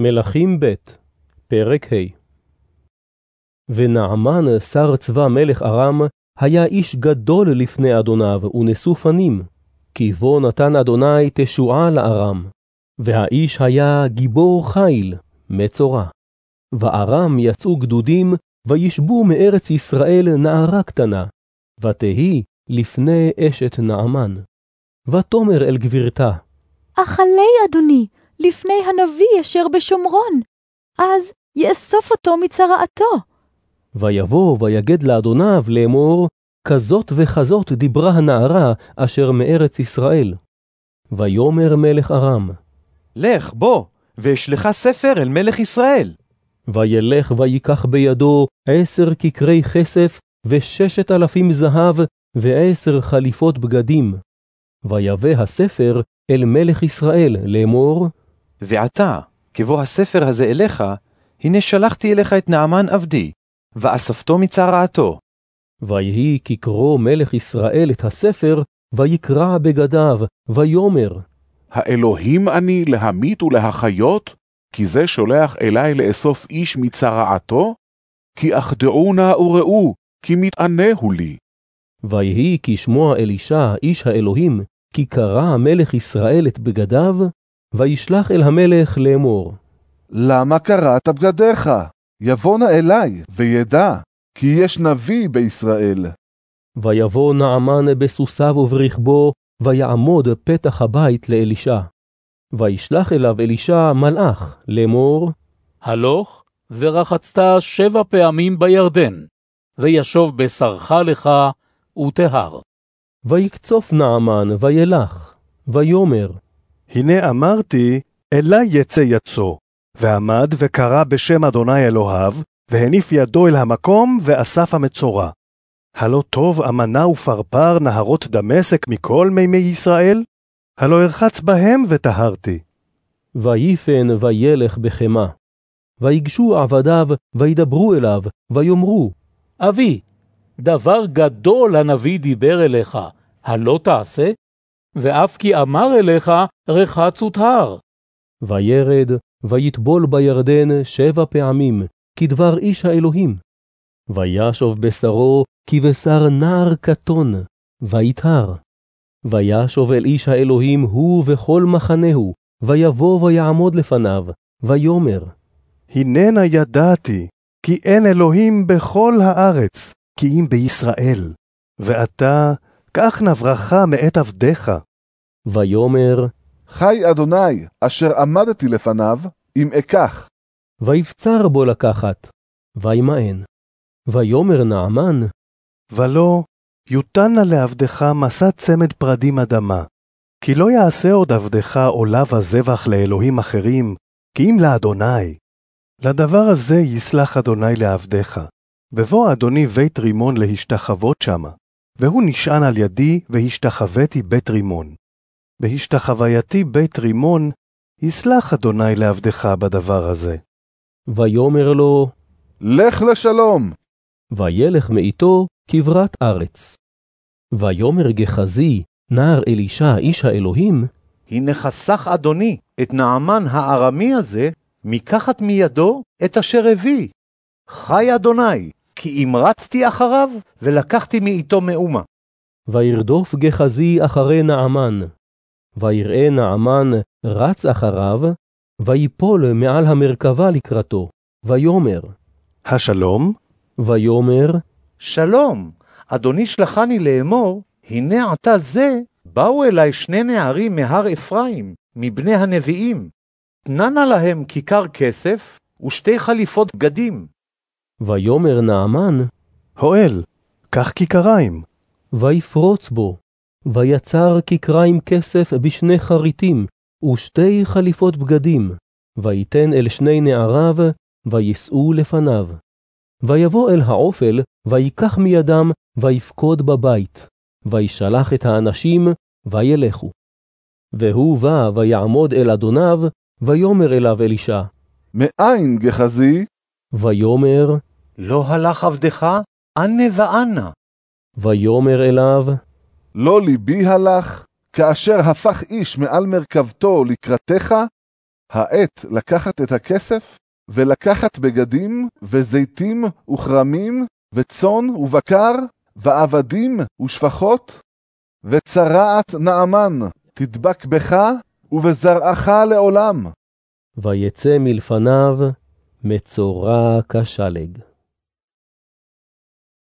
מלכים ב', פרק ה' ונעמן, שר צבא מלך ארם, היה איש גדול לפני אדוניו, ונשוא פנים, כי בו נתן אדוני תשועה לארם. והאיש היה גיבור חיל, מצורע. וארם יצאו גדודים, וישבו מארץ ישראל נערה קטנה, ותהי לפני אשת נעמן. ותאמר אל גבירתה, אכלי אדוני, לפני הנביא אשר בשומרון, אז יאסוף אותו מצרעתו. ויבוא ויגד לאדוניו לאמור, כזאת וכזאת דיברה הנערה אשר מארץ ישראל. ויאמר מלך ארם, לך, בוא, ואשלחה ספר אל מלך ישראל. וילך ויקח בידו עשר כקרי כסף, וששת אלפים זהב, ועשר חליפות בגדים. ויבא הספר אל מלך ישראל לאמור, ועתה, כבוא הספר הזה אליך, הנה שלחתי אליך את נעמן עבדי, ואספתו מצרעתו. ויהי כקרוא מלך ישראל את הספר, ויקרע בגדיו, ויאמר, האלוהים אני להמית ולהחיות? כי זה שולח אלי לאסוף איש מצרעתו? כי אחדעו נא וראו, כי מתענהו לי. ויהי כשמוע אלישע איש האלוהים, כי קרע מלך ישראל את בגדיו, וישלח אל המלך לאמור. למה קרעת בגדיך? יבוא נא אלי, וידע, כי יש נביא בישראל. ויבוא נעמן בסוסיו וברכבו, ויעמוד פתח הבית לאלישע. וישלח אליו אלישע מלאך לאמור, הלוך ורחצת שבע פעמים בירדן, וישוב בשרך לך וטהר. ויקצוף נעמן וילך, ויאמר, הנה אמרתי, אלי יצא יצו, ועמד וקרא בשם אדוני אלוהיו, והניף ידו אל המקום, ואסף המצורע. הלא טוב אמנה ופרפר נהרות דמשק מכל מימי ישראל? הלא ארחץ בהם וטהרתי. ויפן וילך בחמה. ויגשו עבדיו, וידברו אליו, ויאמרו, אבי, דבר גדול הנביא דיבר אליך, הלא תעשה? ואף כי אמר אליך, רחץ וטהר. וירד, ויטבול בירדן שבע פעמים, כדבר איש האלוהים. וישוב בשרו כבשר נער קטון, ויטהר. וישוב אל איש האלוהים הוא וכל מחנהו, ויבוא ויעמוד לפניו, ויאמר, הננה ידעתי, כי אין אלוהים בכל הארץ, כי אם בישראל. ועתה, קח נא ברכה מאת עבדיך. ויאמר, חי אדוני, אשר עמדתי לפניו, אם אקח. ויבצר בו לקחת, וימאן. ויאמר נעמן, ולא, יותן נא לעבדך מסע צמד פרדים אדמה. כי לא יעשה עוד עבדך עולה וזבח לאלוהים אחרים, כי אם לאדוני. לדבר הזה יסלח אדוני לעבדך. בבוא אדוני בית רימון להשתחוות שמה, והוא נשען על ידי, והשתחוויתי בית רימון. בהשתחווייתי בית רימון, יסלח אדוני לעבדך בדבר הזה. ויאמר לו, לך לשלום. וילך מאיתו כברת ארץ. ויאמר גחזי, נער אלישע איש האלוהים, הנה חסך אדוני את נעמן הארמי הזה, מקחת מידו את אשר הביא. חי אדוני, כי אמרצתי אחריו, ולקחתי מאיתו מאומה. וירדוף גחזי אחרי נעמן. ויראה נעמן רץ אחריו, ויפול מעל המרכבה לקראתו, ויאמר, השלום? ויאמר, שלום, אדוני שלחני לאמור, הנה עתה זה, באו אלי שני נערים מהר אפרים, מבני הנביאים. תננה להם כיכר כסף ושתי חליפות בגדים. ויאמר נעמן, הואל, קח כיכריים. ויפרוץ בו, ויצר כיכריים כסף בשני חריטים, ושתי חליפות בגדים, ויתן אל שני נעריו, ויישאו לפניו. ויבוא אל העופל, ויקח מידם, ויפקוד בבית, וישלח את האנשים, וילכו. והוא בא ויעמוד אל אדוניו, ויאמר אליו אלישע. מאין גחזי? ויאמר, לא הלך עבדך, אנה ואנה. ויאמר אליו, לא ליבי הלך, כאשר הפך איש מעל מרכבתו לקראתך? העת לקחת את הכסף, ולקחת בגדים, וזיתים, וכרמים, וצאן, ובקר, ועבדים, ושפחות? וצרעת נעמן תדבק בך, ובזרעך לעולם. ויצא מלפניו מצורע כשלג.